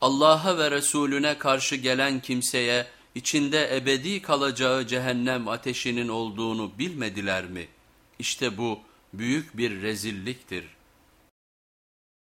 Allah'a ve Resulüne karşı gelen kimseye içinde ebedi kalacağı cehennem ateşinin olduğunu bilmediler mi? İşte bu büyük bir rezilliktir.